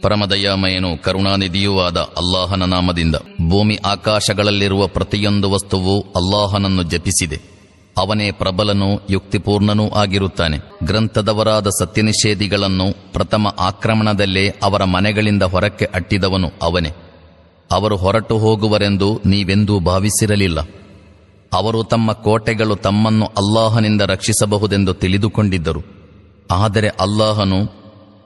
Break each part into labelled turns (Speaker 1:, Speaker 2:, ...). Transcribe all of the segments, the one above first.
Speaker 1: ಪರಮದಯಾಮಯನು ಕರುಣಾನಿಧಿಯೂ ಆದ ಅಲ್ಲಾಹನ ನಾಮದಿಂದ ಭೂಮಿ ಆಕಾಶಗಳಲ್ಲಿರುವ ಪ್ರತಿಯೊಂದು ವಸ್ತುವು ಅಲ್ಲಾಹನನ್ನು ಜಪಿಸಿದೆ. ಅವನೇ ಪ್ರಬಲನೂ ಯುಕ್ತಿಪೂರ್ಣನೂ ಆಗಿರುತ್ತಾನೆ. ಗ್ರಂಥದವರಾದ ಸತ್ಯನಿಷೇಧಿಗಳನ್ನು ಪ್ರಥಮ ಆಕ್ರಮಣದಲ್ಲೇ ಅವರ ಮನೆಗಳಿಂದ ಹೊರಕ್ಕೆ ಅಟ್ಟಿದವನು ಅವನೇ. ಅವರು ಹೊರಟು ಹೋಗುವರೆಂದು ನೀವೆಂದೂ ಭಾವಿಸಿರಲಿಲ್ಲ. ಅವರು ತಮ್ಮ ಕೋಟೆಗಳು ತಮ್ಮನ್ನು ಅಲ್ಲಾಹನಿಂದ ರಕ್ಷಿಸಬಹುದೆಂದು ತಿಳಿದುಕೊಂಡಿದ್ದರು. ಆದರೆ ಅಲ್ಲಾಹನು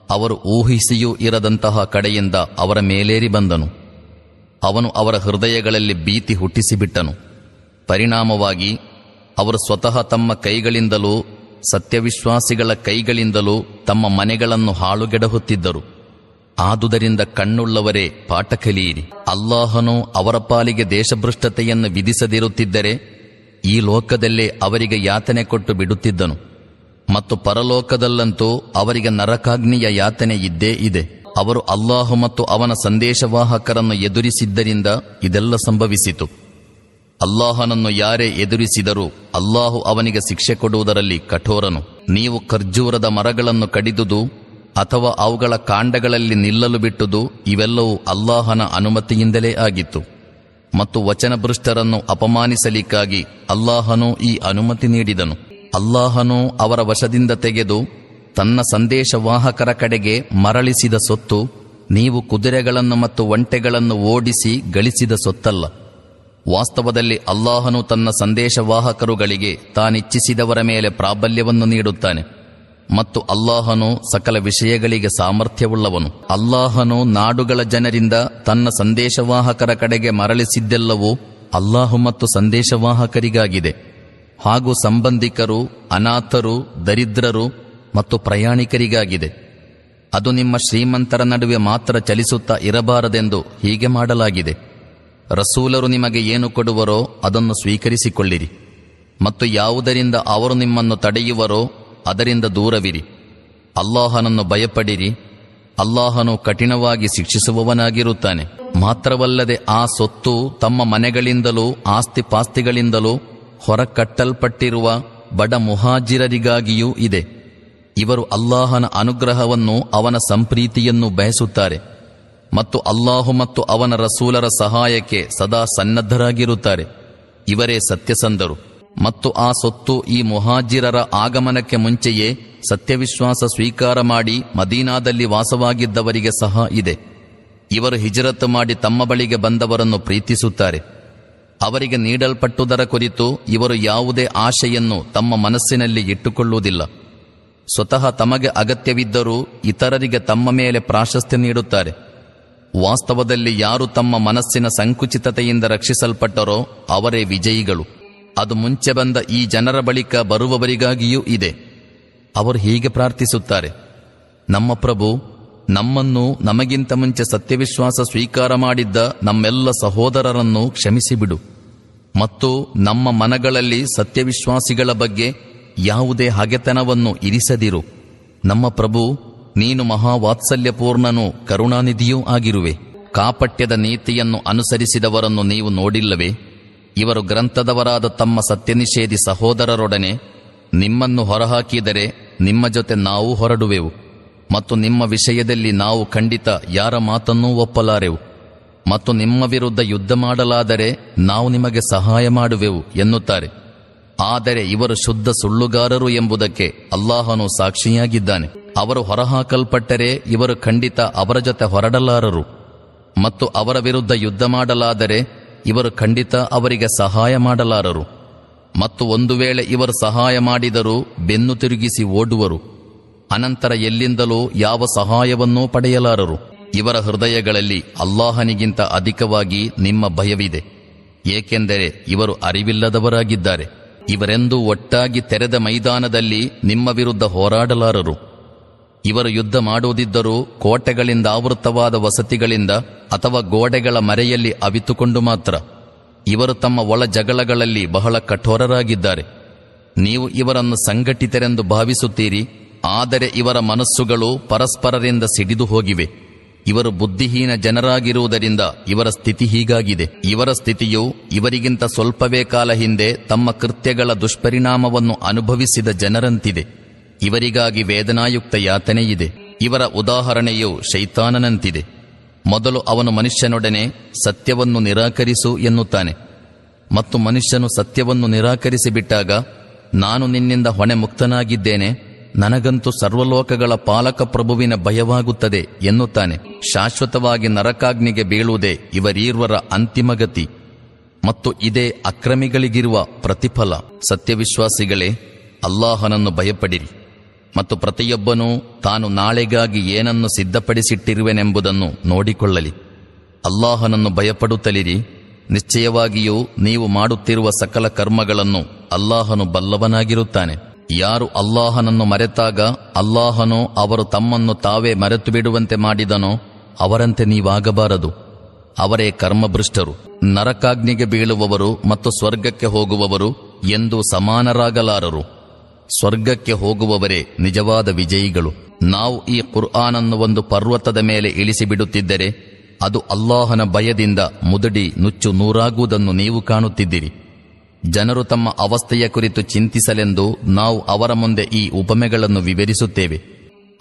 Speaker 1: ಅವರು ಊಹಿಸಿಯೂ ಇರದಂತಹ ಕಡೆಯಿಂದ ಅವರ ಮೇಲೇರಿ ಬಂದನು. ಅವನು ಅವರ ಹೃದಯಗಳಲ್ಲಿ ಭೀತಿ ಹುಟ್ಟಿಸಿಬಿಟ್ಟನು. ಪರಿಣಾಮವಾಗಿ ಅವರು ಸ್ವತಃ ತಮ್ಮ ಕೈಗಳಿಂದಲೂ ಸತ್ಯವಿಶ್ವಾಸಿಗಳ ಕೈಗಳಿಂದಲೂ ತಮ್ಮ ಮನೆಗಳನ್ನು ಹಾಳುಗೆಡಹುತ್ತಿದ್ದರು. ಆದುದರಿಂದ ಕಣ್ಣುಳ್ಳವರೇ ಪಾಠ ಕಲಿಯಿರಿ. ಅಲ್ಲಾಹನು ಅವರ ಪಾಲಿಗೆ ದೇಶಭ್ರಷ್ಟತೆಯನ್ನು ವಿಧಿಸದಿರುತ್ತಿದ್ದರೆ ಈ ಲೋಕದಲ್ಲೇ ಅವರಿಗೆ ಯಾತನೆ ಕೊಟ್ಟು ಬಿಡುತ್ತಿದ್ದನು. ಮತ್ತು ಪರಲೋಕದಲ್ಲಂತೂ ಅವರಿಗೆ ನರಕಾಗ್ನಿಯ ಯಾತನೆ ಇದ್ದೇ ಇದೆ. ಅವರು ಅಲ್ಲಾಹು ಮತ್ತು ಅವನ ಸಂದೇಶವಾಹಕರನ್ನು ಎದುರಿಸಿದ್ದರಿಂದ ಇದೆಲ್ಲ ಸಂಭವಿಸಿತು. ಅಲ್ಲಾಹನನ್ನು ಯಾರೇ ಎದುರಿಸಿದರೂ ಅಲ್ಲಾಹು ಅವನಿಗೆ ಶಿಕ್ಷೆ ಕೊಡುವುದರಲ್ಲಿ ಕಠೋರನು. ನೀವು ಖರ್ಜೂರದ ಮರಗಳನ್ನು ಕಡಿದುದು ಅಥವಾ ಅವುಗಳ ಕಾಂಡಗಳಲ್ಲಿ ನಿಲ್ಲಲು ಬಿಟ್ಟುದು ಇವೆಲ್ಲವೂ ಅಲ್ಲಾಹನ ಅನುಮತಿಯಿಂದಲೇ ಆಗಿತ್ತು. ಮತ್ತು ವಚನಭೃಷ್ಟರನ್ನು ಅಪಮಾನಿಸಲಿಕ್ಕಾಗಿ ಅಲ್ಲಾಹನು ಈ ಅನುಮತಿ ನೀಡಿದನು. ಅಲ್ಲಾಹನು ಅವರ ವಶದಿಂದ ತೆಗೆದು ತನ್ನ ಸಂದೇಶವಾಹಕರ ಕಡೆಗೆ ಮರಳಿಸಿದ ಸೊತ್ತು ನೀವು ಕುದುರೆಗಳನ್ನು ಮತ್ತು ಒಂಟೆಗಳನ್ನು ಓಡಿಸಿ ಗಳಿಸಿದ ಸೊತ್ತಲ್ಲ. ವಾಸ್ತವದಲ್ಲಿ ಅಲ್ಲಾಹನು ತನ್ನ ಸಂದೇಶವಾಹಕರುಗಳಿಗೆ ತಾನಿಚ್ಛಿಸಿದವರ ಮೇಲೆ ಪ್ರಾಬಲ್ಯವನ್ನು ನೀಡುತ್ತಾನೆ. ಮತ್ತು ಅಲ್ಲಾಹನು ಸಕಲ ವಿಷಯಗಳಿಗೆ ಸಾಮರ್ಥ್ಯವುಳ್ಳವನು. ಅಲ್ಲಾಹನು ನಾಡುಗಳ ಜನರಿಂದ ತನ್ನ ಸಂದೇಶವಾಹಕರ ಕಡೆಗೆ ಮರಳಿಸಿದ್ದೆಲ್ಲವೂ ಅಲ್ಲಾಹು ಮತ್ತು ಸಂದೇಶವಾಹಕರಿಗಾಗಿದೆ. ಹಾಗೂ ಸಂಬಂಧಿಕರು, ಅನಾಥರು, ದರಿದ್ರರು ಮತ್ತು ಪ್ರಯಾಣಿಕರಿಗಾಗಿದೆ. ಅದು ನಿಮ್ಮ ಶ್ರೀಮಂತರ ನಡುವೆ ಮಾತ್ರ ಚಲಿಸುತ್ತಾ ಇರಬಾರದೆಂದು ಹೀಗೆ ಮಾಡಲಾಗಿದೆ. ರಸೂಲರು ನಿಮಗೆ ಏನು ಕೊಡುವರೋ ಅದನ್ನು ಸ್ವೀಕರಿಸಿಕೊಳ್ಳಿರಿ. ಮತ್ತು ಯಾವುದರಿಂದ ಅವರು ನಿಮ್ಮನ್ನು ತಡೆಯುವರೋ ಅದರಿಂದ ದೂರವಿರಿ. ಅಲ್ಲಾಹನನ್ನು ಭಯಪಡಿರಿ. ಅಲ್ಲಾಹನು ಕಠಿಣವಾಗಿ ಶಿಕ್ಷಿಸುವವನಾಗಿರುತ್ತಾನೆ. ಮಾತ್ರವಲ್ಲದೆ ಆ ಸೊತ್ತು ತಮ್ಮ ಮನೆಗಳಿಂದಲೂ ಆಸ್ತಿಪಾಸ್ತಿಗಳಿಂದಲೂ ಹೊರಕಟ್ಟಲ್ಪಟ್ಟಿರುವ ಬಡ ಮುಹಾಜಿರರಿಗಾಗಿಯೂ ಇದೆ. ಇವರು ಅಲ್ಲಾಹನ ಅನುಗ್ರಹವನ್ನು ಅವನ ಸಂಪ್ರೀತಿಯನ್ನು ಬಯಸುತ್ತಾರೆ ಮತ್ತು ಅಲ್ಲಾಹು ಮತ್ತು ಅವನ ರಸೂಲರ ಸಹಾಯಕ್ಕೆ ಸದಾ ಸನ್ನದ್ಧರಾಗಿರುತ್ತಾರೆ. ಇವರೇ ಸತ್ಯಸಂಧರು ಮತ್ತು ಆ ಸೊತ್ತು ಈ ಮುಹಾಜಿರರ ಆಗಮನಕ್ಕೆ ಮುಂಚೆಯೇ ಸತ್ಯವಿಶ್ವಾಸ ಸ್ವೀಕಾರ ಮಾಡಿ ಮದೀನಾದಲ್ಲಿ ವಾಸವಾಗಿದ್ದವರಿಗೆ ಸಹ ಇದೆ. ಇವರು ಹಿಜರತ್ತು ಮಾಡಿ ತಮ್ಮ ಬಳಿಗೆ ಬಂದವರನ್ನು ಪ್ರೀತಿಸುತ್ತಾರೆ. ಅವರಿಗೆ ನೀಡಲ್ಪಟ್ಟುದರ ಕುರಿತು ಇವರು ಯಾವುದೇ ಆಶೆಯನ್ನು ತಮ್ಮ ಮನಸ್ಸಿನಲ್ಲಿ ಇಟ್ಟುಕೊಳ್ಳುವುದಿಲ್ಲ. ಸ್ವತಃ ತಮಗೆ ಅಗತ್ಯವಿದ್ದರೂ ಇತರರಿಗೆ ತಮ್ಮ ಮೇಲೆ ಪ್ರಾಶಸ್ತ್ಯ ನೀಡುತ್ತಾರೆ. ವಾಸ್ತವದಲ್ಲಿ ಯಾರು ತಮ್ಮ ಮನಸ್ಸಿನ ಸಂಕುಚಿತತೆಯಿಂದ ರಕ್ಷಿಸಲ್ಪಟ್ಟರೋ ಅವರೇ ವಿಜಯಿಗಳು. ಅದು ಮುಂಚೆ ಬಂದ ಈ ಜನರ ಬಳಿಕ ಬರುವವರಿಗಾಗಿಯೂ ಇದೆ. ಅವರು ಹೀಗೆ ಪ್ರಾರ್ಥಿಸುತ್ತಾರೆ. ನಮ್ಮ ಪ್ರಭು ನಮ್ಮನ್ನು ನಮಗಿಂತ ಮುಂಚೆ ಸತ್ಯವಿಶ್ವಾಸ ಸ್ವೀಕಾರ ಮಾಡಿದ್ದ ನಮ್ಮೆಲ್ಲ ಸಹೋದರರನ್ನು ಕ್ಷಮಿಸಿಬಿಡು. ಮತ್ತು ನಮ್ಮ ಮನಗಳಲ್ಲಿ ಸತ್ಯವಿಶ್ವಾಸಿಗಳ ಬಗ್ಗೆ ಯಾವುದೇ ಹಗೆತನವನ್ನು ಇರಿಸದಿರು. ನಮ್ಮ ಪ್ರಭು, ನೀನು ಮಹಾವಾತ್ಸಲ್ಯಪೂರ್ಣನೂ, ಕರುಣಾನಿಧಿಯೂ ಆಗಿರುವೆ. ಕಾಪಟ್ಯದ ನೀತಿಯನ್ನು ಅನುಸರಿಸಿದವರನ್ನು ನೀವು ನೋಡಿಲ್ಲವೇ? ಇವರು ಗ್ರಂಥದವರಾದ ತಮ್ಮ ಸತ್ಯನಿಷೇಧಿ ಸಹೋದರರೊಡನೆ ನಿಮ್ಮನ್ನು ಹೊರಹಾಕಿದರೆ ನಿಮ್ಮ ಜೊತೆ ನಾವು ಹೊರಡುವೆವು. ಮತ್ತು ನಿಮ್ಮ ವಿಷಯದಲ್ಲಿ ನಾವು ಖಂಡಿತ ಯಾರ ಮಾತನ್ನೂ ಒಪ್ಪಲಾರೆವು. ಮತ್ತು ನಿಮ್ಮ ವಿರುದ್ಧ ಯುದ್ಧ ಮಾಡಲಾದರೆ ನಾವು ನಿಮಗೆ ಸಹಾಯ ಮಾಡುವೆವು ಎನ್ನುತ್ತಾರೆ. ಆದರೆ ಇವರು ಶುದ್ಧ ಸುಳ್ಳುಗಾರರು ಎಂಬುದಕ್ಕೆ ಅಲ್ಲಾಹನು ಸಾಕ್ಷಿಯಾಗಿದ್ದಾನೆ. ಅವರು ಹೊರಹಾಕಲ್ಪಟ್ಟರೆ ಇವರು ಖಂಡಿತ ಅವರ ಜೊತೆ ಹೊರಡಲಾರರು. ಮತ್ತು ಅವರ ವಿರುದ್ಧ ಯುದ್ಧ ಮಾಡಲಾದರೆ ಇವರು ಖಂಡಿತ ಅವರಿಗೆ ಸಹಾಯ ಮಾಡಲಾರರು. ಮತ್ತು ಒಂದು ವೇಳೆ ಇವರು ಸಹಾಯ ಮಾಡಿದರೂ ಬೆನ್ನು ತಿರುಗಿಸಿ ಓಡುವರು. ಅನಂತರ ಎಲ್ಲಿಂದಲೂ ಯಾವ ಸಹಾಯವನ್ನೂ ಪಡೆಯಲಾರರು. ಇವರ ಹೃದಯಗಳಲ್ಲಿ ಅಲ್ಲಾಹನಿಗಿಂತ ಅಧಿಕವಾಗಿ ನಿಮ್ಮ ಭಯವಿದೆ. ಏಕೆಂದರೆ ಇವರು ಅರಿವಿಲ್ಲದವರಾಗಿದ್ದಾರೆ. ಇವರೆಂದೂ ಒಟ್ಟಾಗಿ ತೆರೆದ ಮೈದಾನದಲ್ಲಿ ನಿಮ್ಮ ವಿರುದ್ಧ ಹೋರಾಡಲಾರರು. ಇವರು ಯುದ್ಧ ಮಾಡುವುದಿದ್ದರೂ ಕೋಟೆಗಳಿಂದ ಆವೃತವಾದ ವಸತಿಗಳಿಂದ ಅಥವಾ ಗೋಡೆಗಳ ಮರೆಯಲ್ಲಿ ಅವಿತುಕೊಂಡು ಮಾತ್ರ. ಇವರು ತಮ್ಮ ಒಳ ಜಗಳಗಳಲ್ಲಿ ಬಹಳ ಕಠೋರರಾಗಿದ್ದಾರೆ. ನೀವು ಇವರನ್ನು ಸಂಘಟಿತರೆಂದು ಭಾವಿಸುತ್ತೀರಿ. ಆದರೆ ಇವರ ಮನಸ್ಸುಗಳು ಪರಸ್ಪರರಿಂದ ಸಿಡಿದು ಹೋಗಿವೆ. ಇವರು ಬುದ್ಧಿಹೀನ ಜನರಾಗಿರುವುದರಿಂದ ಇವರ ಸ್ಥಿತಿ ಹೀಗಾಗಿದೆ. ಇವರ ಸ್ಥಿತಿಯು ಇವರಿಗಿಂತ ಸ್ವಲ್ಪವೇ ಕಾಲ ಹಿಂದೆ ತಮ್ಮ ಕೃತ್ಯಗಳ ದುಷ್ಪರಿಣಾಮವನ್ನು ಅನುಭವಿಸಿದ ಜನರಂತಿದೆ. ಇವರಿಗಾಗಿ ವೇದನಾಯುಕ್ತ ಯಾತನೆಯಿದೆ. ಇವರ ಉದಾಹರಣೆಯು ಶೈತಾನನಂತಿದೆ. ಮೊದಲು ಅವನು ಮನುಷ್ಯನೊಡನೆ ಸತ್ಯವನ್ನು ನಿರಾಕರಿಸು ಎನ್ನುತ್ತಾನೆ. ಮತ್ತು ಮನುಷ್ಯನು ಸತ್ಯವನ್ನು ನಿರಾಕರಿಸಿಬಿಟ್ಟಾಗ, ನಾನು ನಿನ್ನಿಂದ ಹೊಣೆ ಮುಕ್ತನಾಗಿದ್ದೇನೆ ನನಗಂತೂ ಸರ್ವಲೋಕಗಳ ಪಾಲಕ ಪ್ರಭುವಿನ ಭಯವಾಗುತ್ತದೆ ಎನ್ನುತ್ತಾನೆ. ಶಾಶ್ವತವಾಗಿ ನರಕಾಗ್ನಿಗೆ ಬೀಳುವುದೇ ಇವರೀರ್ವರ ಅಂತಿಮಗತಿ ಮತ್ತು ಇದೇ ಅಕ್ರಮಿಗಳಿಗಿರುವ ಪ್ರತಿಫಲ. ಸತ್ಯವಿಶ್ವಾಸಿಗಳೇ, ಅಲ್ಲಾಹನನ್ನು ಭಯಪಡಿರಿ. ಮತ್ತು ಪ್ರತಿಯೊಬ್ಬನೂ ತಾನು ನಾಳೆಗಾಗಿ ಏನನ್ನು ಸಿದ್ಧಪಡಿಸಿಟ್ಟಿರುವೆನೆಂಬುದನ್ನು ನೋಡಿಕೊಳ್ಳಲಿ. ಅಲ್ಲಾಹನನ್ನು ಭಯಪಡುತ್ತಲಿರಿ. ನಿಶ್ಚಯವಾಗಿಯೂ ನೀವು ಮಾಡುತ್ತಿರುವ ಸಕಲ ಕರ್ಮಗಳನ್ನು ಅಲ್ಲಾಹನು ಬಲ್ಲವನಾಗಿರುತ್ತಾನೆ. ಯಾರು ಅಲ್ಲಾಹನನ್ನು ಮರೆತಾಗ ಅಲ್ಲಾಹನೋ ಅವರು ತಮ್ಮನ್ನು ತಾವೇ ಮರೆತು ಬಿಡುವಂತೆ ಮಾಡಿದನೋ ಅವರಂತೆ ನೀವಾಗಬಾರದು. ಅವರೇ ಕರ್ಮಭೃಷ್ಟರು ನರಕಾಗ್ನಿಗೆ ಬೀಳುವವರು ಮತ್ತು ಸ್ವರ್ಗಕ್ಕೆ ಹೋಗುವವರು ಎಂದು ಸಮಾನರಾಗಲಾರರು. ಸ್ವರ್ಗಕ್ಕೆ ಹೋಗುವವರೇ ನಿಜವಾದ ವಿಜಯಿಗಳು. ನಾವು ಈ ಕುರ್ಆನನ್ನು ಒಂದು ಪರ್ವತದ ಮೇಲೆ ಇಳಿಸಿಬಿಡುತ್ತಿದ್ದರೆ ಅದು ಅಲ್ಲಾಹನ ಭಯದಿಂದ ಮುದಡಿ ನುಚ್ಚು ನೂರಾಗುವುದನ್ನು ನೀವು ಕಾಣುತ್ತಿದ್ದೀರಿ. ಜನರು ತಮ್ಮ ಅವಸ್ಥೆಯ ಕುರಿತು ಚಿಂತಿಸಲೆಂದು ನಾವು ಅವರ ಮುಂದೆ ಈ ಉಪಮೆಗಳನ್ನು ವಿವರಿಸುತ್ತೇವೆ.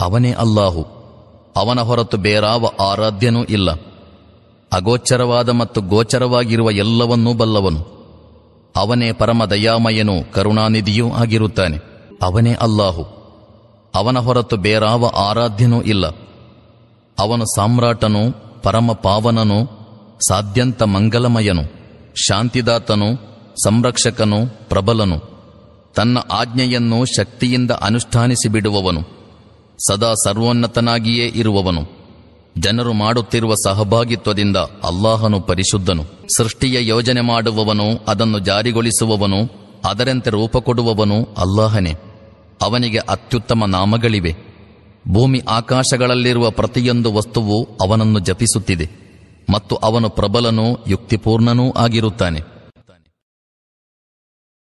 Speaker 1: ಅವನೇ ಅಲ್ಲಾಹು. ಅವನ ಹೊರತು ಬೇರಾವ ಆರಾಧ್ಯನೂ ಇಲ್ಲ. ಅಗೋಚರವಾದ ಮತ್ತು ಗೋಚರವಾಗಿರುವ ಎಲ್ಲವನ್ನೂ ಬಲ್ಲವನು. ಅವನೇ ಪರಮ ದಯಾಮಯನೂ ಕರುಣಾನಿಧಿಯೂ ಆಗಿರುತ್ತಾನೆ. ಅವನೇ ಅಲ್ಲಾಹು. ಅವನ ಹೊರತು ಬೇರಾವ ಆರಾಧ್ಯನೂ ಇಲ್ಲ. ಅವನು ಸಾಮ್ರಾಟನು ಪರಮ ಪಾವನನು ಸಾಧ್ಯಂತ ಮಂಗಲಮಯನು, ಶಾಂತಿದಾತನು ಸಂರಕ್ಷಕನು, ಪ್ರಬಲನು. ತನ್ನ ಆಜ್ಞೆಯನ್ನು ಶಕ್ತಿಯಿಂದ ಅನುಷ್ಠಾನಿಸಿ ಬಿಡುವವನು ಸದಾ ಸರ್ವೋನ್ನತನಾಗಿಯೇ ಇರುವವನು. ಜನರು ಮಾಡುತ್ತಿರುವ ಸಹಭಾಗಿತ್ವದಿಂದ ಅಲ್ಲಾಹನು ಪರಿಶುದ್ಧನು. ಸೃಷ್ಟಿಯ ಯೋಜನೆ ಮಾಡುವವನು, ಅದನ್ನು ಜಾರಿಗೊಳಿಸುವವನು, ಅದರಂತೆ ರೂಪ ಕೊಡುವವನು ಅಲ್ಲಾಹನೇ. ಅವನಿಗೆ ಅತ್ಯುತ್ತಮ ನಾಮಗಳಿವೆ. ಭೂಮಿ ಆಕಾಶಗಳಲ್ಲಿರುವ ಪ್ರತಿಯೊಂದು ವಸ್ತುವು ಅವನನ್ನು ಜಪಿಸುತ್ತಿದೆ. ಮತ್ತು ಅವನು ಪ್ರಬಲನೂ, ಯುಕ್ತಿಪೂರ್ಣನೂ ಆಗಿರುತ್ತಾನೆ.